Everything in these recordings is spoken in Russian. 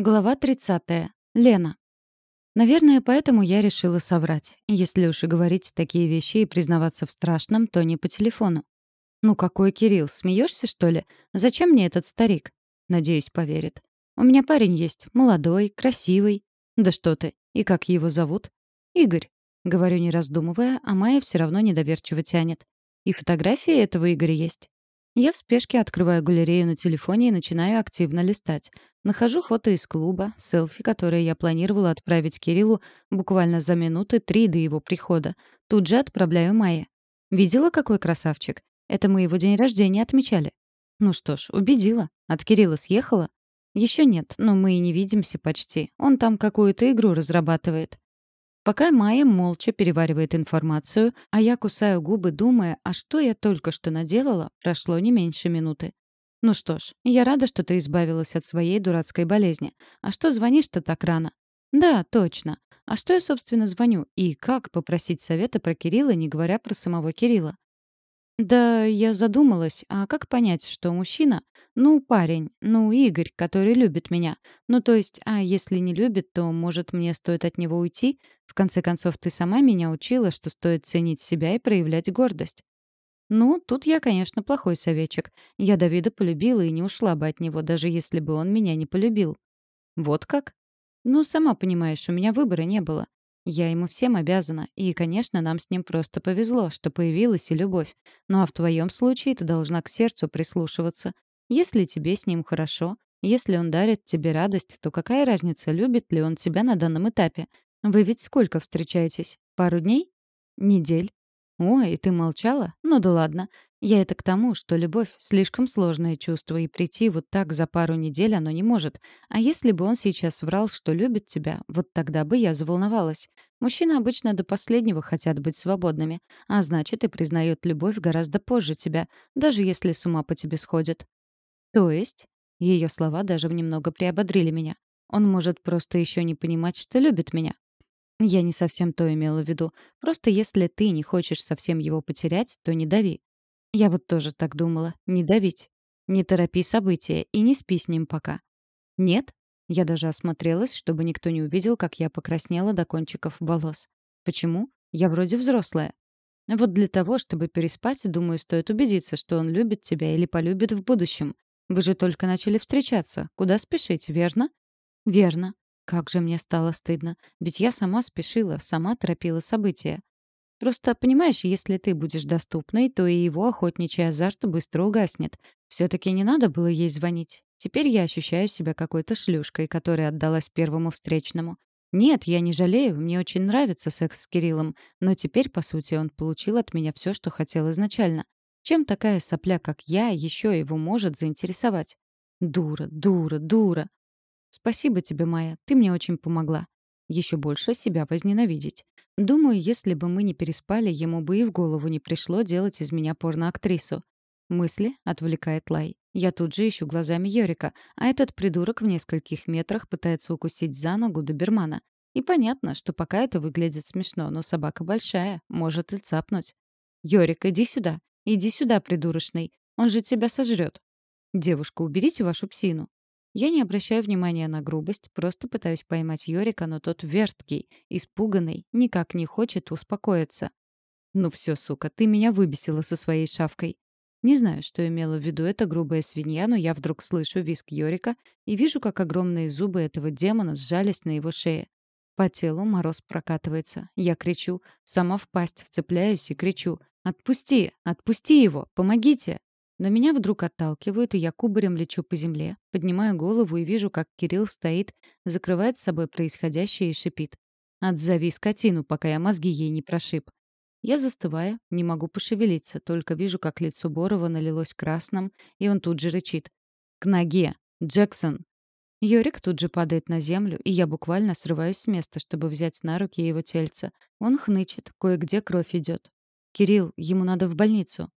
Глава 30. Лена. Наверное, поэтому я решила соврать. Если уж и говорить такие вещи и признаваться в страшном, то не по телефону. «Ну какой Кирилл, смеешься что ли? Зачем мне этот старик?» Надеюсь, поверит. «У меня парень есть, молодой, красивый». «Да что ты, и как его зовут?» «Игорь», — говорю не раздумывая, а Майя все равно недоверчиво тянет. «И фотографии этого Игоря есть?» Я в спешке открываю галерею на телефоне и начинаю активно листать. Нахожу фото из клуба, селфи, которые я планировала отправить Кириллу буквально за минуты три до его прихода. Тут же отправляю Майе. Видела, какой красавчик? Это мы его день рождения отмечали. Ну что ж, убедила. От Кирилла съехала? Еще нет, но мы и не видимся почти. Он там какую-то игру разрабатывает. Пока Майя молча переваривает информацию, а я кусаю губы, думая, а что я только что наделала, прошло не меньше минуты. Ну что ж, я рада, что ты избавилась от своей дурацкой болезни. А что звонишь-то так рано? Да, точно. А что я, собственно, звоню? И как попросить совета про Кирилла, не говоря про самого Кирилла? Да, я задумалась, а как понять, что мужчина, ну, парень, ну, Игорь, который любит меня. Ну, то есть, а если не любит, то, может, мне стоит от него уйти? В конце концов, ты сама меня учила, что стоит ценить себя и проявлять гордость. Ну, тут я, конечно, плохой советчик. Я Давида полюбила и не ушла бы от него, даже если бы он меня не полюбил. Вот как? Ну, сама понимаешь, у меня выбора не было. Я ему всем обязана, и, конечно, нам с ним просто повезло, что появилась и любовь. Ну а в твоем случае ты должна к сердцу прислушиваться. Если тебе с ним хорошо, если он дарит тебе радость, то какая разница, любит ли он тебя на данном этапе? Вы ведь сколько встречаетесь? Пару дней? Недель? «Ой, ты молчала? Ну да ладно. Я это к тому, что любовь — слишком сложное чувство, и прийти вот так за пару недель оно не может. А если бы он сейчас врал, что любит тебя, вот тогда бы я заволновалась. Мужчины обычно до последнего хотят быть свободными, а значит, и признают любовь гораздо позже тебя, даже если с ума по тебе сходит. То есть? Ее слова даже немного приободрили меня. Он может просто еще не понимать, что любит меня. Я не совсем то имела в виду. Просто если ты не хочешь совсем его потерять, то не дави. Я вот тоже так думала. Не давить. Не торопи события и не спи с ним пока. Нет? Я даже осмотрелась, чтобы никто не увидел, как я покраснела до кончиков волос. Почему? Я вроде взрослая. Вот для того, чтобы переспать, думаю, стоит убедиться, что он любит тебя или полюбит в будущем. Вы же только начали встречаться. Куда спешить, верно? Верно. Как же мне стало стыдно. Ведь я сама спешила, сама торопила события. Просто, понимаешь, если ты будешь доступной, то и его охотничий азарт быстро угаснет. все таки не надо было ей звонить. Теперь я ощущаю себя какой-то шлюшкой, которая отдалась первому встречному. Нет, я не жалею, мне очень нравится секс с Кириллом, но теперь, по сути, он получил от меня все, что хотел изначально. Чем такая сопля, как я, еще его может заинтересовать? Дура, дура, дура. Спасибо тебе, Майя, ты мне очень помогла. Еще больше себя возненавидеть. Думаю, если бы мы не переспали, ему бы и в голову не пришло делать из меня порноактрису. Мысли отвлекает Лай. Я тут же ищу глазами Йорика, а этот придурок в нескольких метрах пытается укусить за ногу добермана. И понятно, что пока это выглядит смешно, но собака большая, может и цапнуть. «Йорик, иди сюда. Иди сюда, придурочный. Он же тебя сожрет. Девушка, уберите вашу псину. Я не обращаю внимания на грубость, просто пытаюсь поймать Йорика, но тот верткий, испуганный, никак не хочет успокоиться. «Ну все, сука, ты меня выбесила со своей шавкой». Не знаю, что имела в виду эта грубая свинья, но я вдруг слышу визг Йорика и вижу, как огромные зубы этого демона сжались на его шее. По телу мороз прокатывается. Я кричу, сама в пасть вцепляюсь и кричу. «Отпусти! Отпусти его! Помогите!» Но меня вдруг отталкивают, и я кубарем лечу по земле, поднимаю голову и вижу, как Кирилл стоит, закрывает с собой происходящее и шипит. «Отзови скотину, пока я мозги ей не прошиб». Я застываю, не могу пошевелиться, только вижу, как лицо Борова налилось красным, и он тут же рычит. «К ноге! Джексон!» Йорик тут же падает на землю, и я буквально срываюсь с места, чтобы взять на руки его тельце. Он хнычет, кое-где кровь идет. «Кирилл, ему надо в больницу».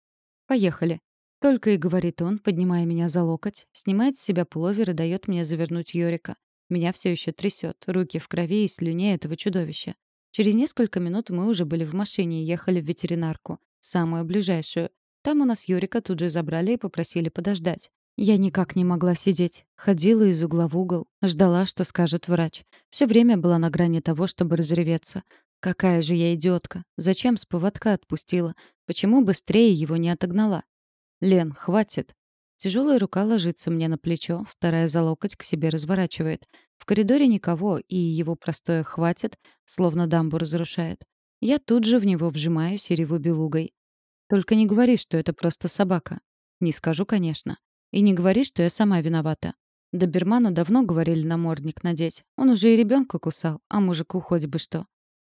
«Поехали». Только и говорит он, поднимая меня за локоть, снимает с себя пуловер и дает мне завернуть Йорика. Меня все еще трясет, руки в крови и слюне этого чудовища. Через несколько минут мы уже были в машине и ехали в ветеринарку, самую ближайшую. Там у нас Йорика тут же забрали и попросили подождать. Я никак не могла сидеть. Ходила из угла в угол, ждала, что скажет врач. Все время была на грани того, чтобы разреветься. Какая же я идиотка. Зачем с поводка отпустила? Почему быстрее его не отогнала? Лен, хватит. Тяжелая рука ложится мне на плечо, вторая за локоть к себе разворачивает. В коридоре никого, и его простое «хватит», словно дамбу разрушает. Я тут же в него вжимаюсь и реву белугой. Только не говори, что это просто собака. Не скажу, конечно. И не говори, что я сама виновата. Доберману давно говорили намордник надеть. Он уже и ребенка кусал, а мужику хоть бы что.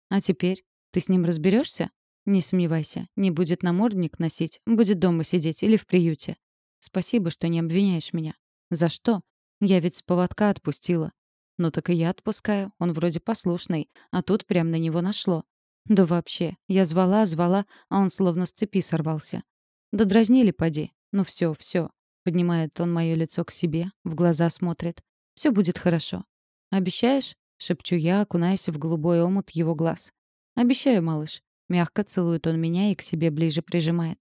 А теперь? Ты с ним разберешься? Не сомневайся, не будет намордник носить, будет дома сидеть или в приюте. Спасибо, что не обвиняешь меня. За что? Я ведь с поводка отпустила. Ну так и я отпускаю, он вроде послушный, а тут прям на него нашло. Да вообще, я звала, звала, а он словно с цепи сорвался. Да дразнили, поди. Ну все, все. Поднимает он мое лицо к себе, в глаза смотрит. Все будет хорошо. Обещаешь? Шепчу я, окунаясь в голубой омут его глаз. Обещаю, малыш. Мягко целует он меня и к себе ближе прижимает.